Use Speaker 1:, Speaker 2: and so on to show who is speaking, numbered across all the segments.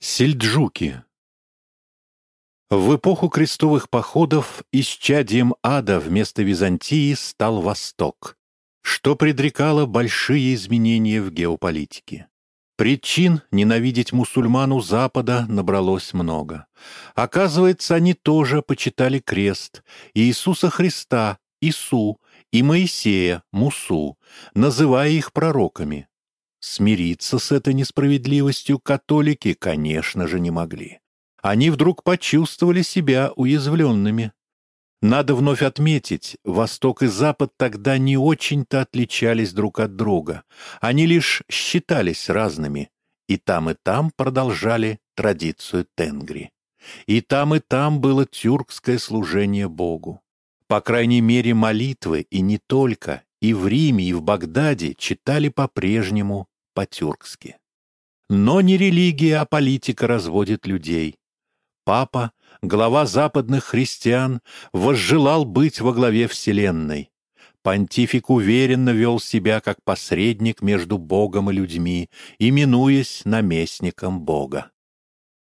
Speaker 1: Сельджуки В эпоху крестовых походов исчадием ада вместо Византии стал Восток, что предрекало большие изменения в геополитике. Причин ненавидеть мусульман у Запада набралось много. Оказывается, они тоже почитали крест, Иисуса Христа, Ису, и Моисея, Мусу, называя их пророками. Смириться с этой несправедливостью католики, конечно же, не могли. Они вдруг почувствовали себя уязвленными. Надо вновь отметить, Восток и Запад тогда не очень-то отличались друг от друга. Они лишь считались разными. И там, и там продолжали традицию тенгри. И там, и там было тюркское служение Богу. По крайней мере, молитвы, и не только, и в Риме, и в Багдаде читали по-прежнему по-тюркски. Но не религия, а политика разводит людей. Папа, глава западных христиан, возжелал быть во главе Вселенной. Понтифик уверенно вел себя как посредник между Богом и людьми, именуясь наместником Бога.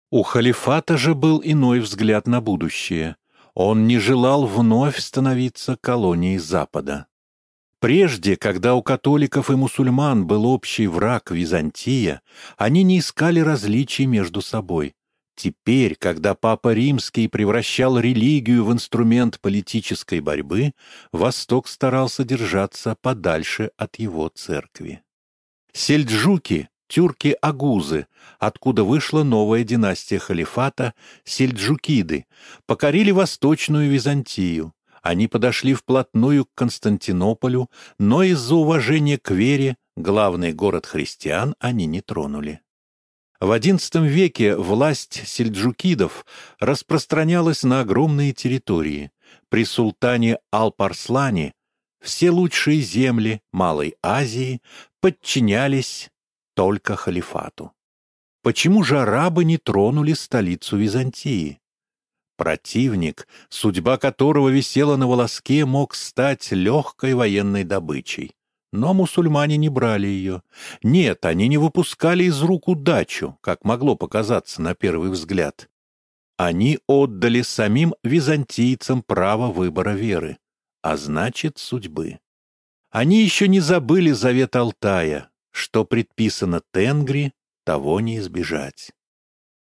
Speaker 1: У халифата же был иной взгляд на будущее. Он не желал вновь становиться колонией Запада. Прежде, когда у католиков и мусульман был общий враг Византия, они не искали различий между собой. Теперь, когда Папа Римский превращал религию в инструмент политической борьбы, Восток старался держаться подальше от его церкви. Сельджуки, тюрки-агузы, откуда вышла новая династия халифата, сельджукиды, покорили Восточную Византию. Они подошли вплотную к Константинополю, но из-за уважения к вере главный город христиан они не тронули. В XI веке власть сельджукидов распространялась на огромные территории. При султане Алпарслане все лучшие земли Малой Азии подчинялись только халифату. Почему же арабы не тронули столицу Византии? Противник, судьба которого висела на волоске, мог стать легкой военной добычей. Но мусульмане не брали ее. Нет, они не выпускали из рук удачу, как могло показаться на первый взгляд. Они отдали самим византийцам право выбора веры, а значит, судьбы. Они еще не забыли завет Алтая, что предписано Тенгри, того не избежать.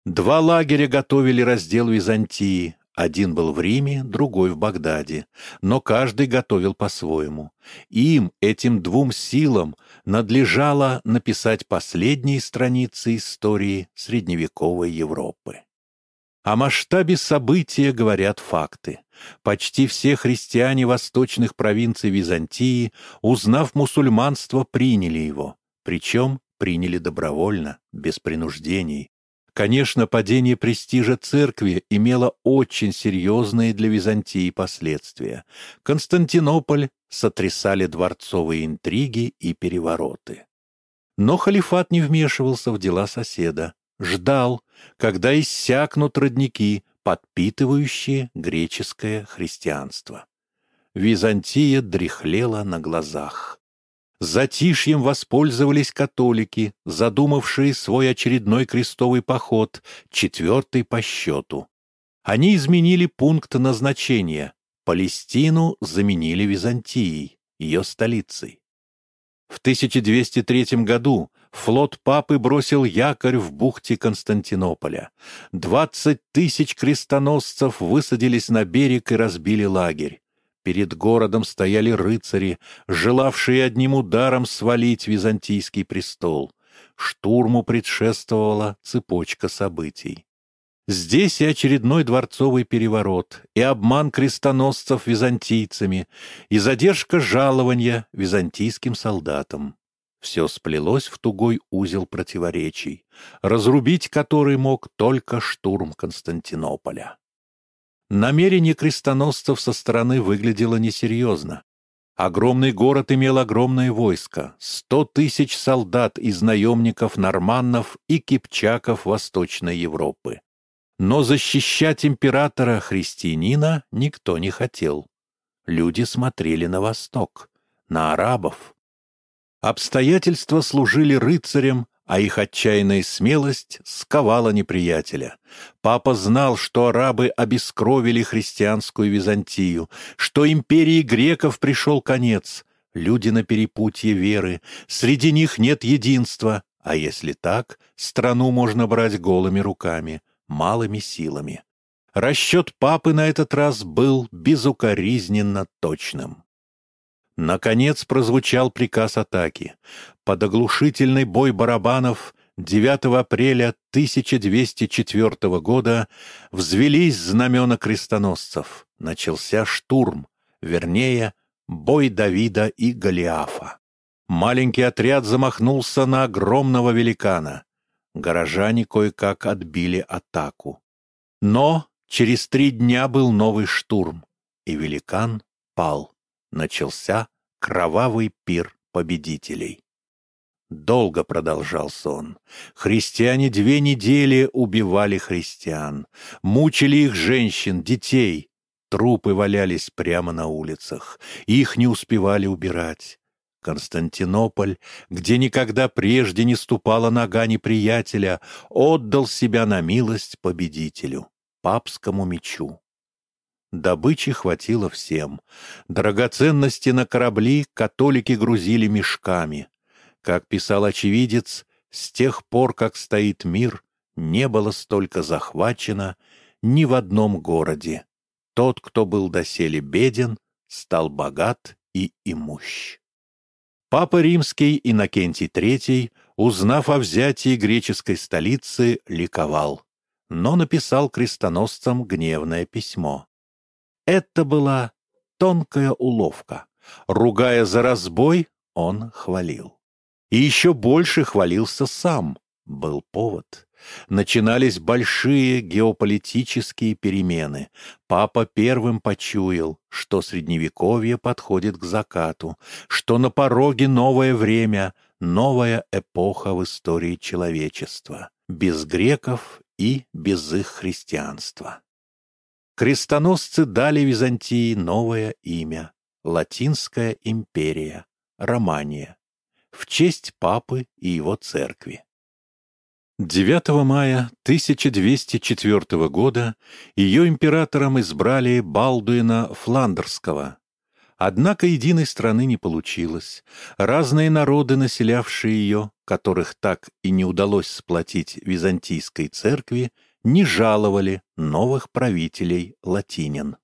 Speaker 1: Два лагеря готовили раздел Византии. Один был в Риме, другой в Багдаде, но каждый готовил по-своему. Им, этим двум силам, надлежало написать последние страницы истории средневековой Европы. О масштабе события говорят факты. Почти все христиане восточных провинций Византии, узнав мусульманство, приняли его. Причем приняли добровольно, без принуждений, Конечно, падение престижа церкви имело очень серьезные для Византии последствия. Константинополь сотрясали дворцовые интриги и перевороты. Но халифат не вмешивался в дела соседа, ждал, когда иссякнут родники, подпитывающие греческое христианство. Византия дряхлела на глазах. Затишьем воспользовались католики, задумавшие свой очередной крестовый поход, четвертый по счету. Они изменили пункт назначения. Палестину заменили Византией, ее столицей. В 1203 году флот папы бросил якорь в бухте Константинополя. Двадцать тысяч крестоносцев высадились на берег и разбили лагерь. Перед городом стояли рыцари, желавшие одним ударом свалить византийский престол. Штурму предшествовала цепочка событий. Здесь и очередной дворцовый переворот, и обман крестоносцев византийцами, и задержка жалования византийским солдатам. Все сплелось в тугой узел противоречий, разрубить который мог только штурм Константинополя. Намерение крестоносцев со стороны выглядело несерьезно. Огромный город имел огромное войско, сто тысяч солдат из наемников норманнов и кипчаков Восточной Европы. Но защищать императора-христианина никто не хотел. Люди смотрели на восток, на арабов. Обстоятельства служили рыцарям, а их отчаянная смелость сковала неприятеля. Папа знал, что арабы обескровили христианскую Византию, что империи греков пришел конец. Люди на перепутье веры, среди них нет единства, а если так, страну можно брать голыми руками, малыми силами. Расчет папы на этот раз был безукоризненно точным. Наконец прозвучал приказ атаки. Под оглушительный бой барабанов 9 апреля 1204 года взвелись знамена крестоносцев. Начался штурм, вернее, бой Давида и Голиафа. Маленький отряд замахнулся на огромного великана. Горожане кое-как отбили атаку. Но через три дня был новый штурм, и великан пал начался кровавый пир победителей. Долго продолжался он. Христиане две недели убивали христиан, мучили их женщин, детей. Трупы валялись прямо на улицах, их не успевали убирать. Константинополь, где никогда прежде не ступала нога неприятеля, отдал себя на милость победителю, папскому мечу. Добычи хватило всем. Драгоценности на корабли католики грузили мешками. Как писал очевидец, с тех пор, как стоит мир, не было столько захвачено ни в одном городе. Тот, кто был доселе беден, стал богат и имущ. Папа Римский Иннокентий III, узнав о взятии греческой столицы, ликовал, но написал крестоносцам гневное письмо. Это была тонкая уловка. Ругая за разбой, он хвалил. И еще больше хвалился сам. Был повод. Начинались большие геополитические перемены. Папа первым почуял, что Средневековье подходит к закату, что на пороге новое время, новая эпоха в истории человечества, без греков и без их христианства крестоносцы дали Византии новое имя — Латинская империя, Романия, в честь папы и его церкви. 9 мая 1204 года ее императором избрали Балдуина Фландерского. Однако единой страны не получилось. Разные народы, населявшие ее, которых так и не удалось сплотить Византийской церкви, не жаловали новых правителей латинин.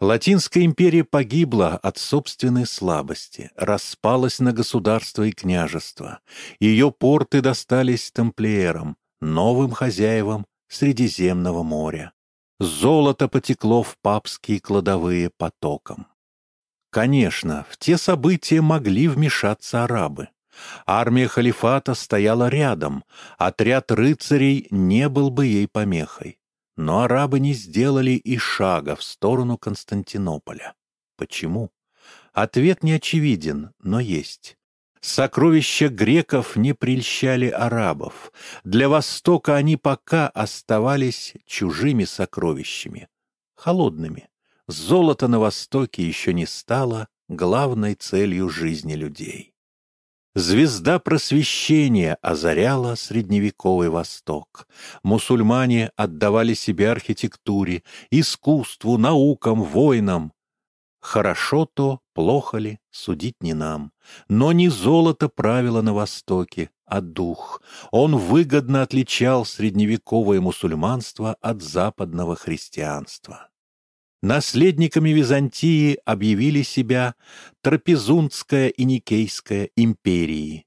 Speaker 1: Латинская империя погибла от собственной слабости, распалась на государство и княжество. Ее порты достались тамплиерам, новым хозяевам Средиземного моря. Золото потекло в папские кладовые потоком. Конечно, в те события могли вмешаться арабы. Армия халифата стояла рядом, отряд рыцарей не был бы ей помехой. Но арабы не сделали и шага в сторону Константинополя. Почему? Ответ не очевиден, но есть. Сокровища греков не прельщали арабов. Для Востока они пока оставались чужими сокровищами, холодными. Золото на Востоке еще не стало главной целью жизни людей. Звезда просвещения озаряла средневековый Восток. Мусульмане отдавали себя архитектуре, искусству, наукам, войнам. Хорошо то, плохо ли, судить не нам. Но не золото правило на Востоке, а дух. Он выгодно отличал средневековое мусульманство от западного христианства. Наследниками Византии объявили себя Трапезундская и Никейская империи.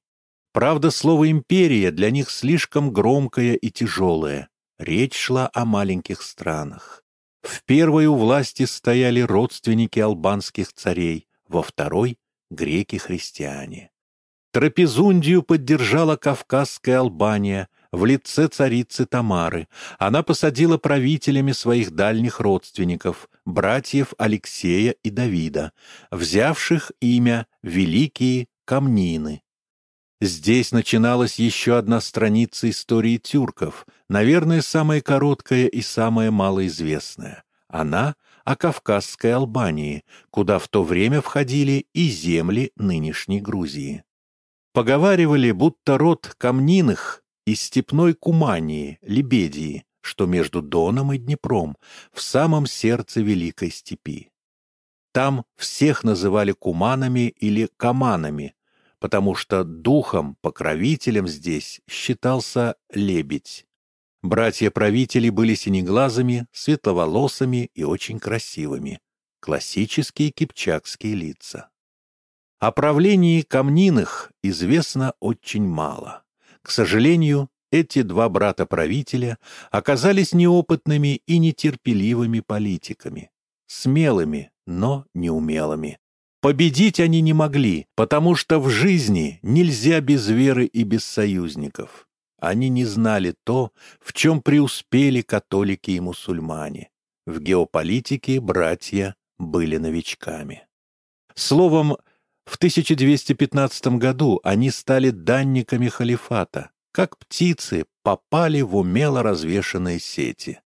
Speaker 1: Правда, слово «империя» для них слишком громкое и тяжелое. Речь шла о маленьких странах. В первой у власти стояли родственники албанских царей, во второй — греки-христиане. Трапезундию поддержала Кавказская Албания, в лице царицы Тамары. Она посадила правителями своих дальних родственников, братьев Алексея и Давида, взявших имя Великие Камнины. Здесь начиналась еще одна страница истории тюрков, наверное, самая короткая и самая малоизвестная. Она о Кавказской Албании, куда в то время входили и земли нынешней Грузии. Поговаривали, будто род Камниных из степной Кумании, Лебедии, что между Доном и Днепром, в самом сердце Великой степи. Там всех называли куманами или каманами, потому что духом-покровителем здесь считался лебедь. Братья-правители были синеглазыми, светловолосыми и очень красивыми. Классические кипчакские лица. О правлении Камниных известно очень мало. К сожалению, эти два брата-правителя оказались неопытными и нетерпеливыми политиками, смелыми, но неумелыми. Победить они не могли, потому что в жизни нельзя без веры и без союзников. Они не знали то, в чем преуспели католики и мусульмане. В геополитике братья были новичками. Словом, в 1215 году они стали данниками халифата, как птицы попали в умело развешанные сети.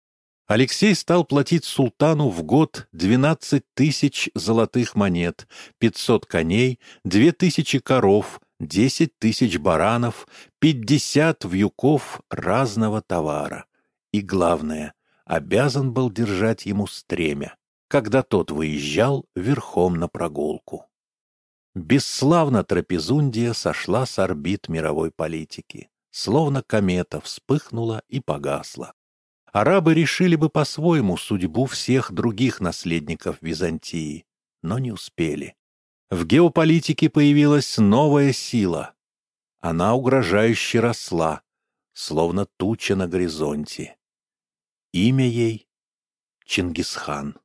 Speaker 1: Алексей стал платить султану в год 12 тысяч золотых монет, 500 коней, 2 тысячи коров, 10 тысяч баранов, 50 вьюков разного товара. И главное, обязан был держать ему стремя, когда тот выезжал верхом на прогулку. Бесславно Трапезундия сошла с орбит мировой политики, словно комета вспыхнула и погасла арабы решили бы по-своему судьбу всех других наследников Византии, но не успели. В геополитике появилась новая сила. Она угрожающе росла, словно туча на горизонте. Имя ей — Чингисхан.